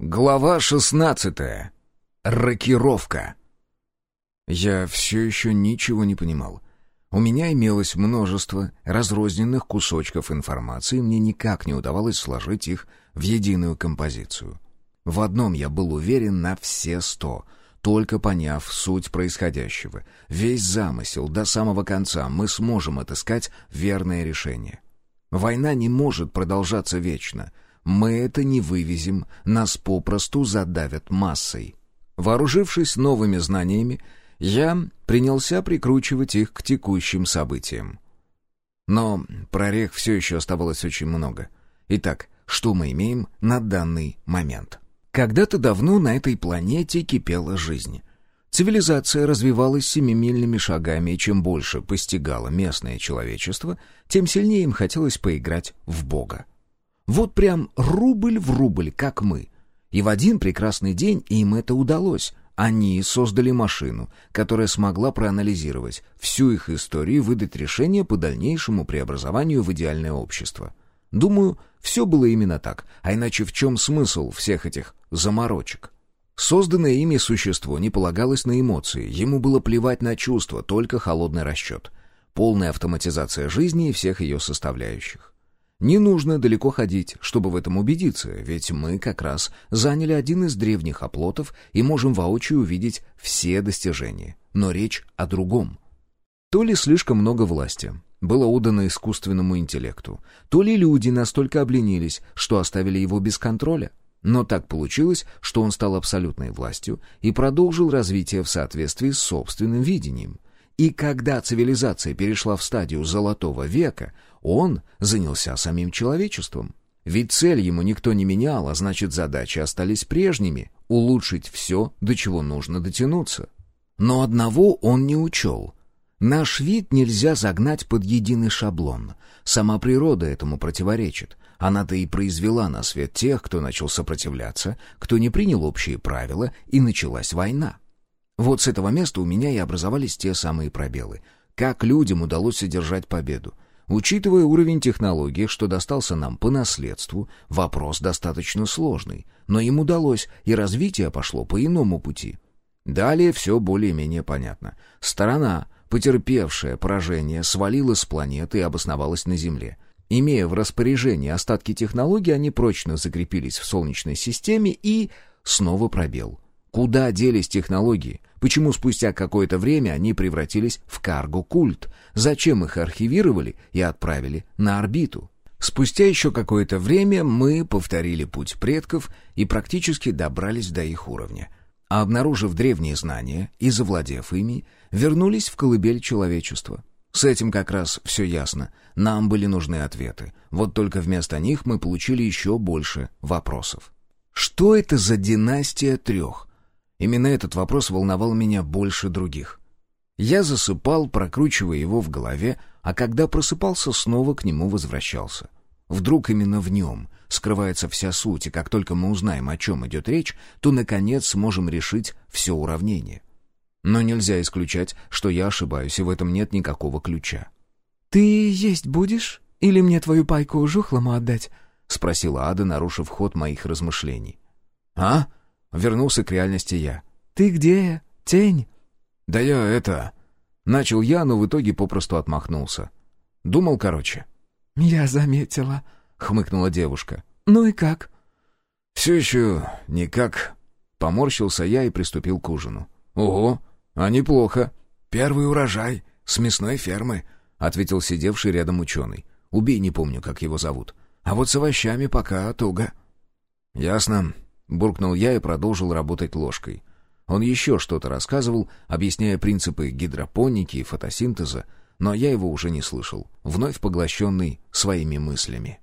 Глава шестнадцатая. Рокировка. Я все еще ничего не понимал. У меня имелось множество разрозненных кусочков информации, мне никак не удавалось сложить их в единую композицию. В одном я был уверен на все сто, только поняв суть происходящего, весь замысел до самого конца, мы сможем отыскать верное решение. Война не может продолжаться вечно — мы это не вывезем, нас попросту задавят массой. Вооружившись новыми знаниями, я принялся прикручивать их к текущим событиям. Но прорех все еще оставалось очень много. Итак, что мы имеем на данный момент? Когда-то давно на этой планете кипела жизнь. Цивилизация развивалась семимильными шагами, и чем больше постигало местное человечество, тем сильнее им хотелось поиграть в Бога. Вот прям рубль в рубль, как мы. И в один прекрасный день им это удалось. Они создали машину, которая смогла проанализировать всю их историю и выдать решение по дальнейшему преобразованию в идеальное общество. Думаю, все было именно так, а иначе в чем смысл всех этих заморочек? Созданное ими существо не полагалось на эмоции, ему было плевать на чувства, только холодный расчет. Полная автоматизация жизни и всех ее составляющих. Не нужно далеко ходить, чтобы в этом убедиться, ведь мы как раз заняли один из древних оплотов и можем воочию увидеть все достижения. Но речь о другом. То ли слишком много власти было отдано искусственному интеллекту, то ли люди настолько обленились, что оставили его без контроля. Но так получилось, что он стал абсолютной властью и продолжил развитие в соответствии с собственным видением. И когда цивилизация перешла в стадию Золотого века, он занялся самим человечеством. Ведь цель ему никто не менял, а значит задачи остались прежними — улучшить все, до чего нужно дотянуться. Но одного он не учел. Наш вид нельзя загнать под единый шаблон. Сама природа этому противоречит. Она-то и произвела на свет тех, кто начал сопротивляться, кто не принял общие правила, и началась война. Вот с этого места у меня и образовались те самые пробелы. Как людям удалось одержать победу? Учитывая уровень технологий, что достался нам по наследству, вопрос достаточно сложный, но им удалось, и развитие пошло по иному пути. Далее все более-менее понятно. Сторона, потерпевшая поражение, свалила с планеты и обосновалась на Земле. Имея в распоряжении остатки технологий, они прочно закрепились в Солнечной системе и... Снова пробел. Куда делись технологии? Почему спустя какое-то время они превратились в карго-культ? Зачем их архивировали и отправили на орбиту? Спустя еще какое-то время мы повторили путь предков и практически добрались до их уровня. А обнаружив древние знания и завладев ими, вернулись в колыбель человечества. С этим как раз все ясно. Нам были нужны ответы. Вот только вместо них мы получили еще больше вопросов. Что это за династия трех? Именно этот вопрос волновал меня больше других. Я засыпал, прокручивая его в голове, а когда просыпался, снова к нему возвращался. Вдруг именно в нем скрывается вся суть, и как только мы узнаем, о чем идет речь, то, наконец, сможем решить все уравнение. Но нельзя исключать, что я ошибаюсь, и в этом нет никакого ключа. «Ты есть будешь? Или мне твою пайку жухлому отдать?» — спросила Ада, нарушив ход моих размышлений. «А?» Вернулся к реальности я. «Ты где, тень?» «Да я это...» Начал я, но в итоге попросту отмахнулся. Думал короче. «Я заметила», — хмыкнула девушка. «Ну и как?» «Все еще никак». Поморщился я и приступил к ужину. «Ого, а неплохо. Первый урожай с мясной фермы», — ответил сидевший рядом ученый. «Убей, не помню, как его зовут. А вот с овощами пока туго». «Ясно. Буркнул я и продолжил работать ложкой. Он еще что-то рассказывал, объясняя принципы гидропоники и фотосинтеза, но я его уже не слышал, вновь поглощенный своими мыслями.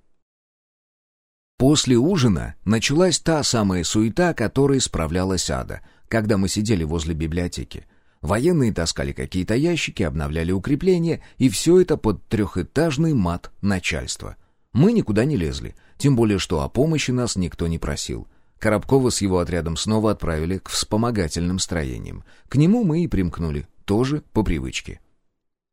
После ужина началась та самая суета, которой справлялась Ада, когда мы сидели возле библиотеки. Военные таскали какие-то ящики, обновляли укрепления, и все это под трехэтажный мат начальства. Мы никуда не лезли, тем более что о помощи нас никто не просил. Коробкова с его отрядом снова отправили к вспомогательным строениям. К нему мы и примкнули, тоже по привычке.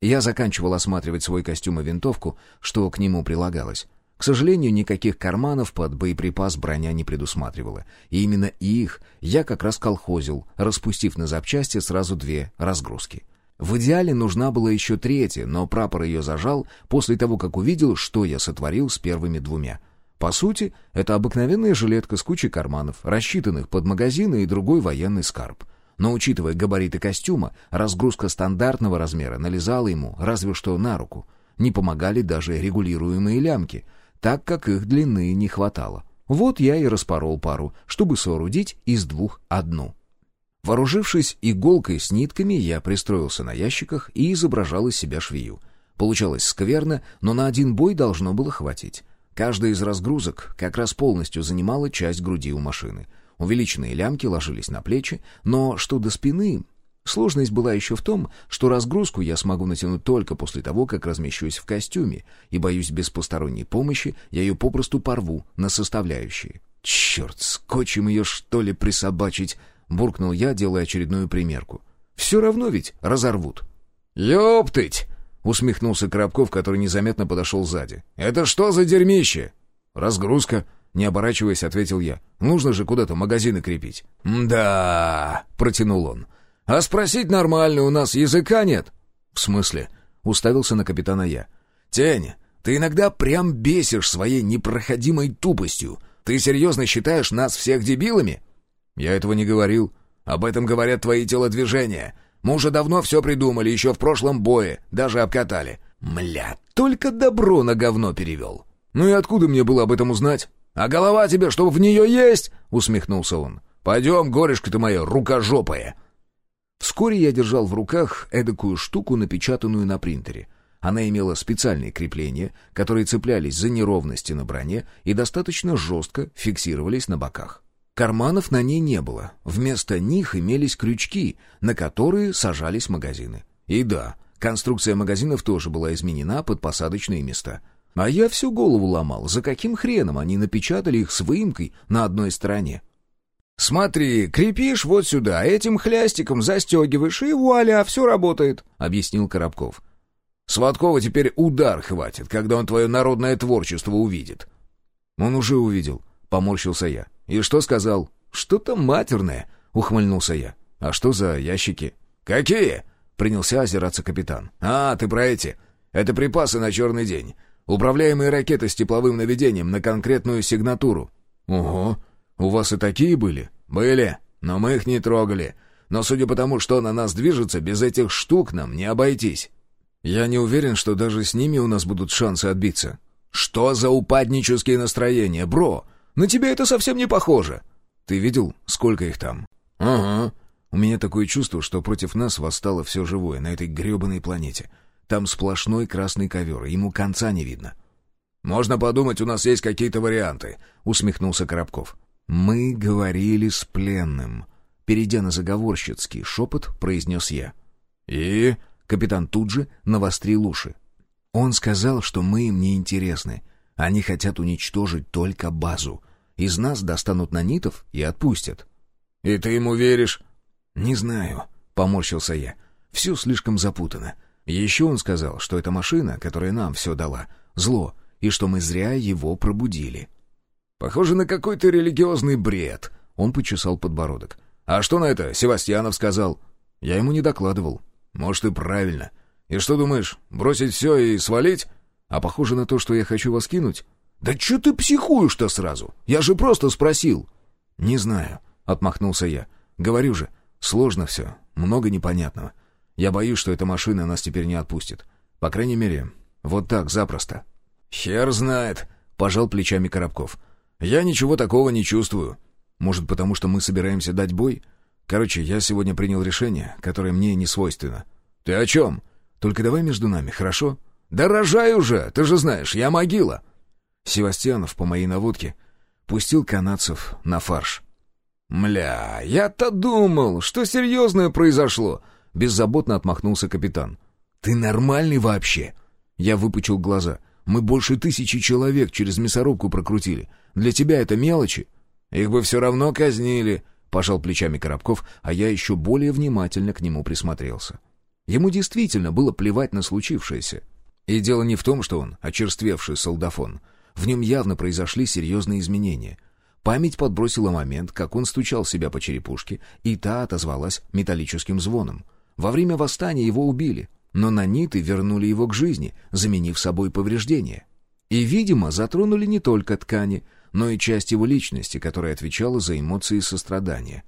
Я заканчивал осматривать свой костюм и винтовку, что к нему прилагалось. К сожалению, никаких карманов под боеприпас броня не предусматривала. И именно их я как раз колхозил, распустив на запчасти сразу две разгрузки. В идеале нужна была еще третья, но прапор ее зажал после того, как увидел, что я сотворил с первыми двумя. По сути, это обыкновенная жилетка с кучей карманов, рассчитанных под магазины и другой военный скарб. Но учитывая габариты костюма, разгрузка стандартного размера налезала ему разве что на руку. Не помогали даже регулируемые лямки, так как их длины не хватало. Вот я и распорол пару, чтобы соорудить из двух одну. Вооружившись иголкой с нитками, я пристроился на ящиках и изображал из себя швею. Получалось скверно, но на один бой должно было хватить. Каждая из разгрузок как раз полностью занимала часть груди у машины. Увеличенные лямки ложились на плечи, но что до спины... Сложность была еще в том, что разгрузку я смогу натянуть только после того, как размещусь в костюме, и, боюсь, без посторонней помощи я ее попросту порву на составляющие. «Черт, скотчем ее, что ли, присобачить?» — буркнул я, делая очередную примерку. «Все равно ведь разорвут». «Ёптыть!» — усмехнулся Коробков, который незаметно подошел сзади. «Это что за дерьмище?» «Разгрузка», — не оборачиваясь, ответил я. «Нужно же куда-то магазины крепить». «Да», — протянул он. «А спросить нормально, у нас языка нет». «В смысле?» — уставился на капитана я. «Тень, ты иногда прям бесишь своей непроходимой тупостью. Ты серьезно считаешь нас всех дебилами?» «Я этого не говорил. Об этом говорят твои телодвижения. Мы уже давно все придумали, еще в прошлом бое, даже обкатали. Мля, только добро на говно перевел». «Ну и откуда мне было об этом узнать?» «А голова тебе, чтобы в нее есть?» — усмехнулся он. «Пойдем, горешка ты моя, рукожопая!» Вскоре я держал в руках эдакую штуку, напечатанную на принтере. Она имела специальные крепления, которые цеплялись за неровности на броне и достаточно жестко фиксировались на боках. Карманов на ней не было. Вместо них имелись крючки, на которые сажались магазины. И да, конструкция магазинов тоже была изменена под посадочные места. А я всю голову ломал, за каким хреном они напечатали их с выемкой на одной стороне. «Смотри, крепишь вот сюда, этим хлястиком застегиваешь, и вуаля, все работает», — объяснил Коробков. «Сваткова теперь удар хватит, когда он твое народное творчество увидит». «Он уже увидел», — поморщился я. «И что сказал?» «Что-то матерное», — ухмыльнулся я. «А что за ящики?» «Какие?» — принялся озираться капитан. «А, ты про эти. Это припасы на черный день. Управляемые ракеты с тепловым наведением на конкретную сигнатуру». «Ого, у вас и такие были?» «Были, но мы их не трогали. Но судя по тому, что на нас движется, без этих штук нам не обойтись». «Я не уверен, что даже с ними у нас будут шансы отбиться». «Что за упаднические настроения, бро? На тебя это совсем не похоже». «Ты видел, сколько их там?» «Ага». «У меня такое чувство, что против нас восстало все живое на этой гребаной планете. Там сплошной красный ковер, ему конца не видно». «Можно подумать, у нас есть какие-то варианты», — усмехнулся Коробков. «Мы говорили с пленным», — перейдя на заговорщицкий шепот, произнес я. «И?» — капитан тут же навострил уши. «Он сказал, что мы им не интересны. Они хотят уничтожить только базу. Из нас достанут нанитов и отпустят». «И ты ему веришь?» «Не знаю», — поморщился я. «Все слишком запутано. Еще он сказал, что эта машина, которая нам все дала, зло, и что мы зря его пробудили». Похоже на какой-то религиозный бред. Он почесал подбородок. А что на это Севастьянов сказал? Я ему не докладывал. Может, и правильно. И что думаешь, бросить все и свалить? А похоже на то, что я хочу вас кинуть? Да что ты психуешь-то сразу? Я же просто спросил. Не знаю, отмахнулся я. Говорю же, сложно все, много непонятного. Я боюсь, что эта машина нас теперь не отпустит. По крайней мере, вот так, запросто. Хер знает, пожал плечами Коробков. «Я ничего такого не чувствую. Может, потому что мы собираемся дать бой? Короче, я сегодня принял решение, которое мне не свойственно». «Ты о чем?» «Только давай между нами, хорошо?» «Да рожай уже! Ты же знаешь, я могила!» Севастьянов, по моей наводке, пустил канадцев на фарш. «Мля, я-то думал, что серьезное произошло!» Беззаботно отмахнулся капитан. «Ты нормальный вообще?» Я выпучил глаза. «Мы больше тысячи человек через мясорубку прокрутили. Для тебя это мелочи. Их бы все равно казнили, — пожал плечами Коробков, а я еще более внимательно к нему присмотрелся. Ему действительно было плевать на случившееся. И дело не в том, что он очерствевший солдафон. В нем явно произошли серьезные изменения. Память подбросила момент, как он стучал себя по черепушке, и та отозвалась металлическим звоном. Во время восстания его убили, но наниты вернули его к жизни, заменив собой повреждения. И, видимо, затронули не только ткани, но и часть его личности, которая отвечала за эмоции сострадания.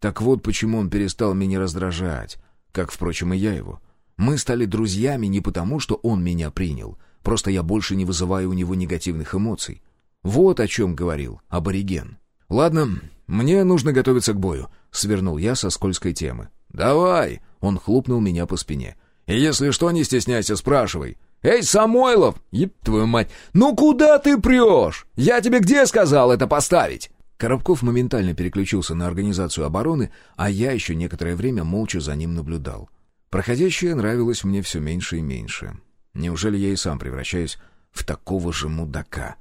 Так вот почему он перестал меня раздражать, как, впрочем, и я его. Мы стали друзьями не потому, что он меня принял, просто я больше не вызываю у него негативных эмоций. Вот о чем говорил абориген. «Ладно, мне нужно готовиться к бою», — свернул я со скользкой темы. «Давай!» — он хлопнул меня по спине. «И если что, не стесняйся, спрашивай. «Эй, Самойлов! Еб твою мать! Ну куда ты прешь? Я тебе где сказал это поставить?» Коробков моментально переключился на организацию обороны, а я еще некоторое время молча за ним наблюдал. Проходящее нравилось мне все меньше и меньше. Неужели я и сам превращаюсь в такого же мудака?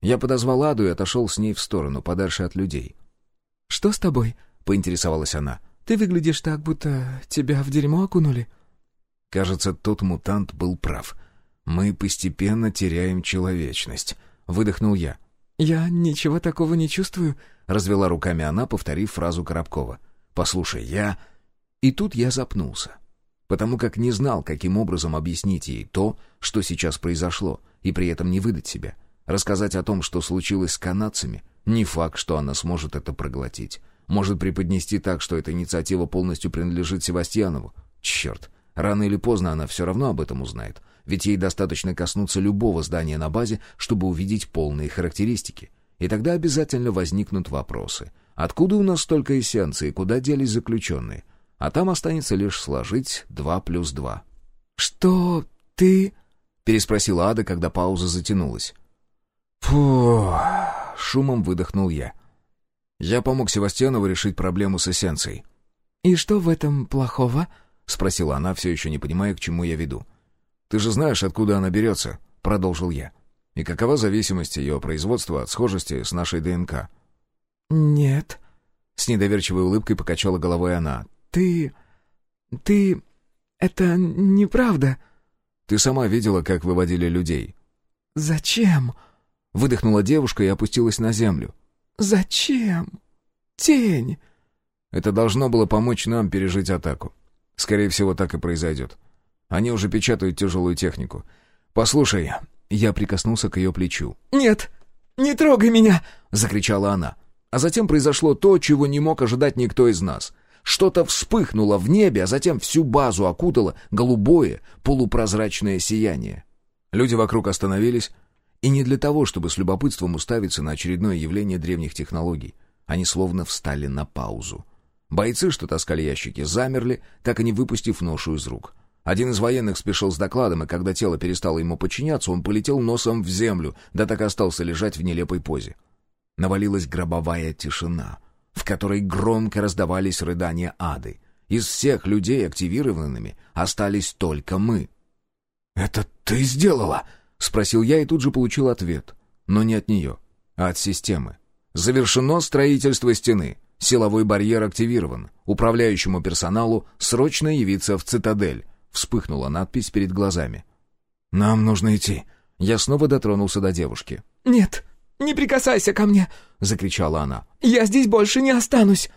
Я подозвал Аду и отошел с ней в сторону, подальше от людей. «Что с тобой?» — поинтересовалась она. «Ты выглядишь так, будто тебя в дерьмо окунули». Кажется, тот мутант был прав — «Мы постепенно теряем человечность», — выдохнул я. «Я ничего такого не чувствую», — развела руками она, повторив фразу Коробкова. «Послушай, я...» И тут я запнулся, потому как не знал, каким образом объяснить ей то, что сейчас произошло, и при этом не выдать себя. Рассказать о том, что случилось с канадцами, не факт, что она сможет это проглотить. Может преподнести так, что эта инициатива полностью принадлежит Севастьянову. Черт, рано или поздно она все равно об этом узнает ведь ей достаточно коснуться любого здания на базе, чтобы увидеть полные характеристики. И тогда обязательно возникнут вопросы. Откуда у нас столько эссенций, куда делись заключенные? А там останется лишь сложить два плюс два. «Что ты...» — переспросила Ада, когда пауза затянулась. «Фу...» — шумом выдохнул я. Я помог Севастьянову решить проблему с эссенцией. «И что в этом плохого?» — спросила она, все еще не понимая, к чему я веду. Ты же знаешь, откуда она берется», — продолжил я. «И какова зависимость ее производства от схожести с нашей ДНК?» «Нет», — с недоверчивой улыбкой покачала головой она. «Ты... ты... это неправда». «Ты сама видела, как выводили людей». «Зачем?» — выдохнула девушка и опустилась на землю. «Зачем? Тень!» Это должно было помочь нам пережить атаку. Скорее всего, так и произойдет. Они уже печатают тяжелую технику. Послушай, я прикоснулся к ее плечу. «Нет, не трогай меня!» — закричала она. А затем произошло то, чего не мог ожидать никто из нас. Что-то вспыхнуло в небе, а затем всю базу окутало голубое, полупрозрачное сияние. Люди вокруг остановились, и не для того, чтобы с любопытством уставиться на очередное явление древних технологий. Они словно встали на паузу. Бойцы, что таскали ящики, замерли, так и не выпустив ношу из рук. Один из военных спешил с докладом, и когда тело перестало ему подчиняться, он полетел носом в землю, да так и остался лежать в нелепой позе. Навалилась гробовая тишина, в которой громко раздавались рыдания ады. Из всех людей активированными остались только мы. «Это ты сделала?» — спросил я и тут же получил ответ. Но не от нее, а от системы. Завершено строительство стены. Силовой барьер активирован. Управляющему персоналу срочно явиться в цитадель. Вспыхнула надпись перед глазами. «Нам нужно идти». Я снова дотронулся до девушки. «Нет, не прикасайся ко мне!» — закричала она. «Я здесь больше не останусь!»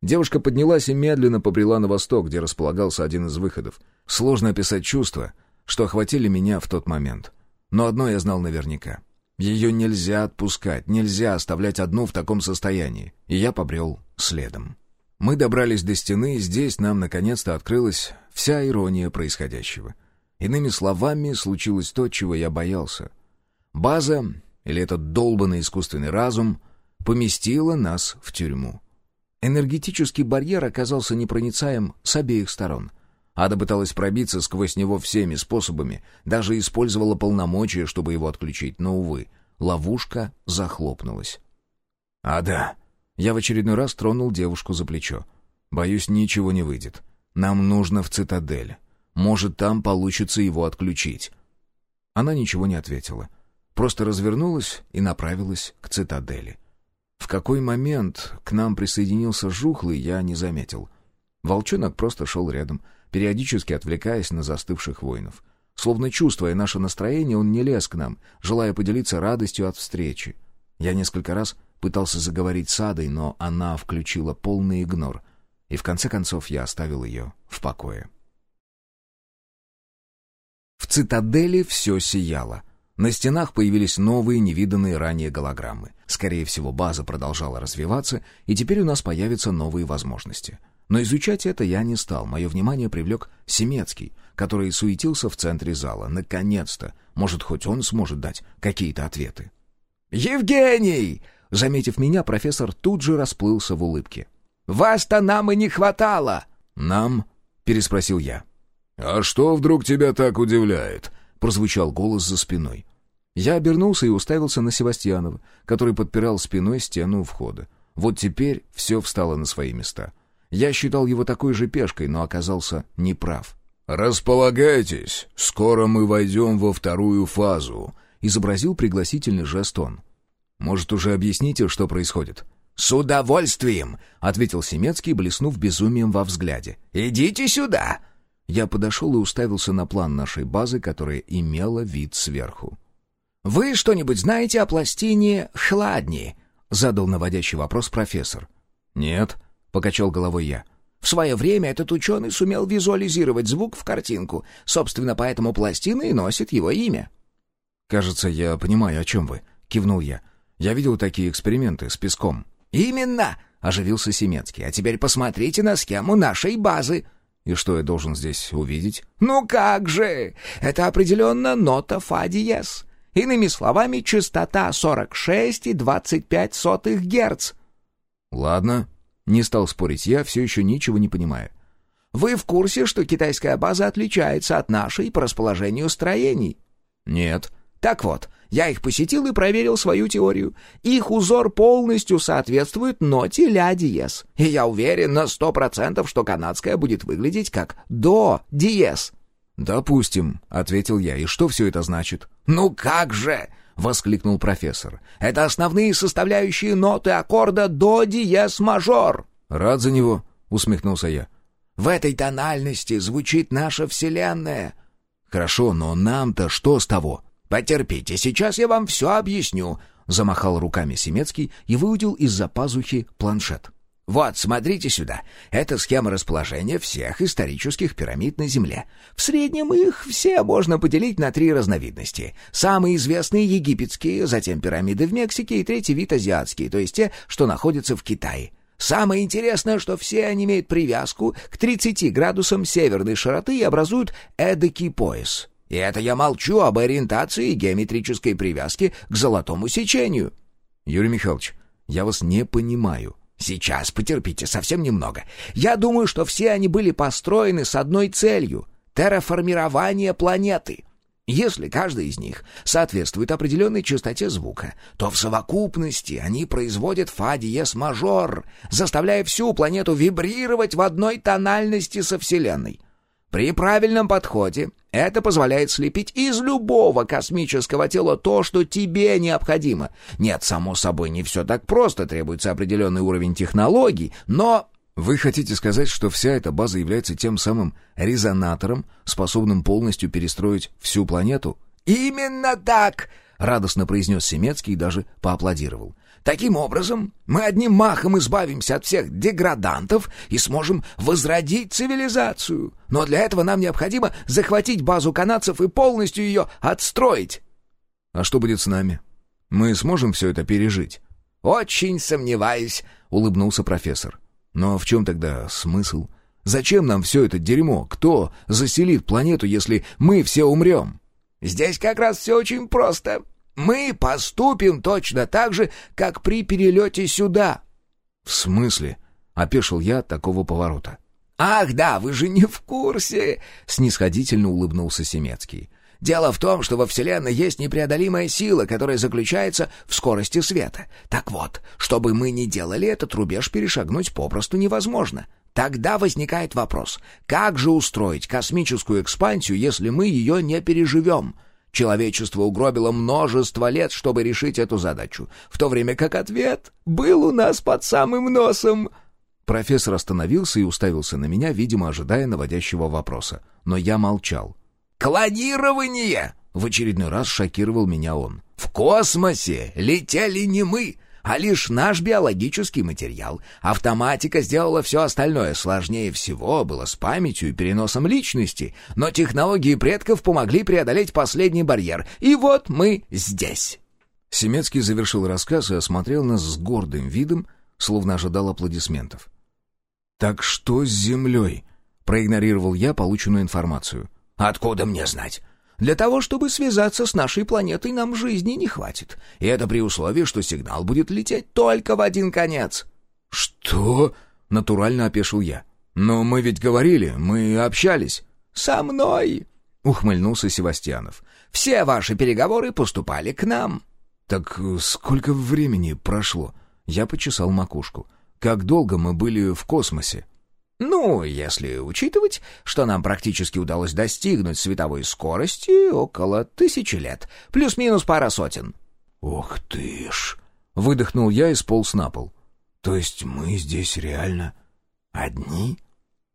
Девушка поднялась и медленно побрела на восток, где располагался один из выходов. Сложно описать чувства, что охватили меня в тот момент. Но одно я знал наверняка. Ее нельзя отпускать, нельзя оставлять одну в таком состоянии. И я побрел следом. Мы добрались до стены, и здесь нам наконец-то открылась вся ирония происходящего. Иными словами, случилось то, чего я боялся. База, или этот долбанный искусственный разум, поместила нас в тюрьму. Энергетический барьер оказался непроницаем с обеих сторон. Ада пыталась пробиться сквозь него всеми способами, даже использовала полномочия, чтобы его отключить, но, увы, ловушка захлопнулась. «Ада!» Я в очередной раз тронул девушку за плечо. «Боюсь, ничего не выйдет. Нам нужно в цитадель. Может, там получится его отключить». Она ничего не ответила. Просто развернулась и направилась к цитадели. В какой момент к нам присоединился Жухлый, я не заметил. Волчонок просто шел рядом, периодически отвлекаясь на застывших воинов. Словно чувствуя наше настроение, он не лез к нам, желая поделиться радостью от встречи. Я несколько раз пытался заговорить с Адой, но она включила полный игнор, и в конце концов я оставил ее в покое. В цитадели все сияло. На стенах появились новые, невиданные ранее голограммы. Скорее всего, база продолжала развиваться, и теперь у нас появятся новые возможности. Но изучать это я не стал. Мое внимание привлек Семецкий, который суетился в центре зала. Наконец-то! Может, хоть он сможет дать какие-то ответы. «Евгений!» Заметив меня, профессор тут же расплылся в улыбке. «Вас-то нам и не хватало!» «Нам?» — переспросил я. «А что вдруг тебя так удивляет?» — прозвучал голос за спиной. Я обернулся и уставился на Севастьянова, который подпирал спиной стену у входа. Вот теперь все встало на свои места. Я считал его такой же пешкой, но оказался неправ. «Располагайтесь, скоро мы войдем во вторую фазу», — изобразил пригласительный жест он. «Может, уже объясните, что происходит?» «С удовольствием!» — ответил Семецкий, блеснув безумием во взгляде. «Идите сюда!» Я подошел и уставился на план нашей базы, которая имела вид сверху. «Вы что-нибудь знаете о пластине «Хладни»?» — задал наводящий вопрос профессор. «Нет», — покачал головой я. В свое время этот ученый сумел визуализировать звук в картинку. Собственно, поэтому пластина и носит его имя. «Кажется, я понимаю, о чем вы», — кивнул я. «Я видел такие эксперименты с песком». «Именно!» — оживился Семецкий. «А теперь посмотрите на схему нашей базы». И что я должен здесь увидеть? Ну как же! Это определенно нота фа диез. Иными словами, частота 46,25 Герц. Ладно. Не стал спорить я, все еще ничего не понимаю. Вы в курсе, что китайская база отличается от нашей по расположению строений? Нет. Так вот, я их посетил и проверил свою теорию. Их узор полностью соответствует ноте ля диез. И я уверен на сто процентов, что канадская будет выглядеть как до диез. «Допустим», — ответил я. «И что все это значит?» «Ну как же!» — воскликнул профессор. «Это основные составляющие ноты аккорда до диез мажор». «Рад за него», — усмехнулся я. «В этой тональности звучит наша Вселенная». «Хорошо, но нам-то что с того?» «Потерпите, сейчас я вам все объясню», — замахал руками Семецкий и выудил из-за пазухи планшет. «Вот, смотрите сюда. Это схема расположения всех исторических пирамид на Земле. В среднем их все можно поделить на три разновидности. Самые известные — египетские, затем пирамиды в Мексике и третий вид — азиатские, то есть те, что находятся в Китае. Самое интересное, что все они имеют привязку к 30 градусам северной широты и образуют эдакий пояс. И это я молчу об ориентации и геометрической привязке к золотому сечению. Юрий Михайлович, я вас не понимаю. Сейчас, потерпите, совсем немного. Я думаю, что все они были построены с одной целью — терраформирование планеты. Если каждый из них соответствует определенной частоте звука, то в совокупности они производят фа диез мажор, заставляя всю планету вибрировать в одной тональности со Вселенной. При правильном подходе это позволяет слепить из любого космического тела то, что тебе необходимо. Нет, само собой, не все так просто, требуется определенный уровень технологий, но... Вы хотите сказать, что вся эта база является тем самым резонатором, способным полностью перестроить всю планету? «Именно так!» — радостно произнес Семецкий и даже поаплодировал. Таким образом, мы одним махом избавимся от всех деградантов и сможем возродить цивилизацию. Но для этого нам необходимо захватить базу канадцев и полностью ее отстроить. А что будет с нами? Мы сможем все это пережить? Очень сомневаюсь, улыбнулся профессор. Но в чем тогда смысл? Зачем нам все это дерьмо? Кто заселит планету, если мы все умрем? Здесь как раз все очень просто, мы поступим точно так же, как при перелете сюда». «В смысле?» — опешил я от такого поворота. «Ах да, вы же не в курсе!» — снисходительно улыбнулся Семецкий. «Дело в том, что во Вселенной есть непреодолимая сила, которая заключается в скорости света. Так вот, чтобы мы не делали этот рубеж, перешагнуть попросту невозможно. Тогда возникает вопрос, как же устроить космическую экспансию, если мы ее не переживем?» Человечество угробило множество лет, чтобы решить эту задачу, в то время как ответ был у нас под самым носом. Профессор остановился и уставился на меня, видимо, ожидая наводящего вопроса. Но я молчал. Клонирование!» В очередной раз шокировал меня он. «В космосе летели не мы, а лишь наш биологический материал. Автоматика сделала все остальное. Сложнее всего было с памятью и переносом личности. Но технологии предков помогли преодолеть последний барьер. И вот мы здесь». Семецкий завершил рассказ и осмотрел нас с гордым видом, словно ожидал аплодисментов. «Так что с Землей?» — проигнорировал я полученную информацию. «Откуда мне знать? Для того, чтобы связаться с нашей планетой, нам жизни не хватит. И это при условии, что сигнал будет лететь только в один конец». «Что?» — натурально опешил я. «Но мы ведь говорили, мы общались». «Со мной!» — ухмыльнулся Севастьянов. «Все ваши переговоры поступали к нам». «Так сколько времени прошло?» Я почесал макушку. «Как долго мы были в космосе?» Ну, если учитывать, что нам практически удалось достигнуть световой скорости, около тысячи лет, плюс-минус пара сотен. «Ох ты ж!» — выдохнул я и сполз на пол. «То есть мы здесь реально одни?»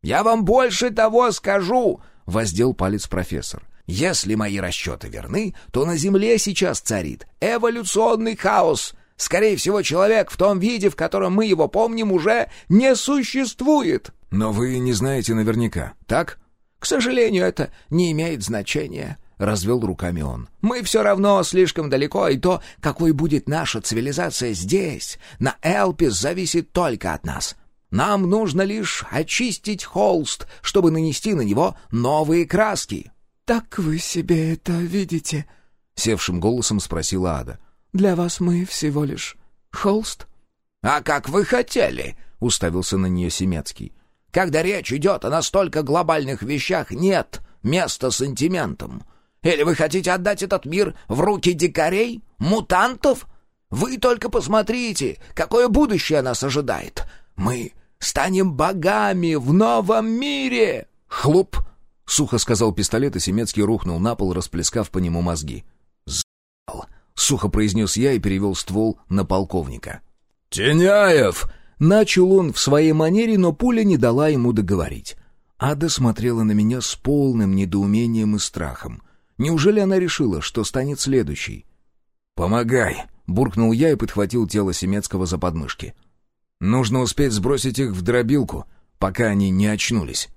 «Я вам больше того скажу!» — воздел палец профессор. «Если мои расчеты верны, то на Земле сейчас царит эволюционный хаос. Скорее всего, человек в том виде, в котором мы его помним, уже не существует!» «Но вы не знаете наверняка, так?» «К сожалению, это не имеет значения», — развел руками он. «Мы все равно слишком далеко, и то, какой будет наша цивилизация здесь, на Элпис, зависит только от нас. Нам нужно лишь очистить холст, чтобы нанести на него новые краски». «Так вы себе это видите?» — севшим голосом спросила Ада. «Для вас мы всего лишь холст?» «А как вы хотели?» — уставился на нее Семецкий. Когда речь идет о настолько глобальных вещах, нет места сантиментам. Или вы хотите отдать этот мир в руки дикарей? Мутантов? Вы только посмотрите, какое будущее нас ожидает. Мы станем богами в новом мире!» «Хлоп!» — сухо сказал пистолет, и Семецкий рухнул на пол, расплескав по нему мозги. «З***л!» — сухо произнес я и перевел ствол на полковника. «Теняев!» Начал он в своей манере, но пуля не дала ему договорить. Ада смотрела на меня с полным недоумением и страхом. Неужели она решила, что станет следующей? «Помогай!» — буркнул я и подхватил тело Семецкого за подмышки. «Нужно успеть сбросить их в дробилку, пока они не очнулись».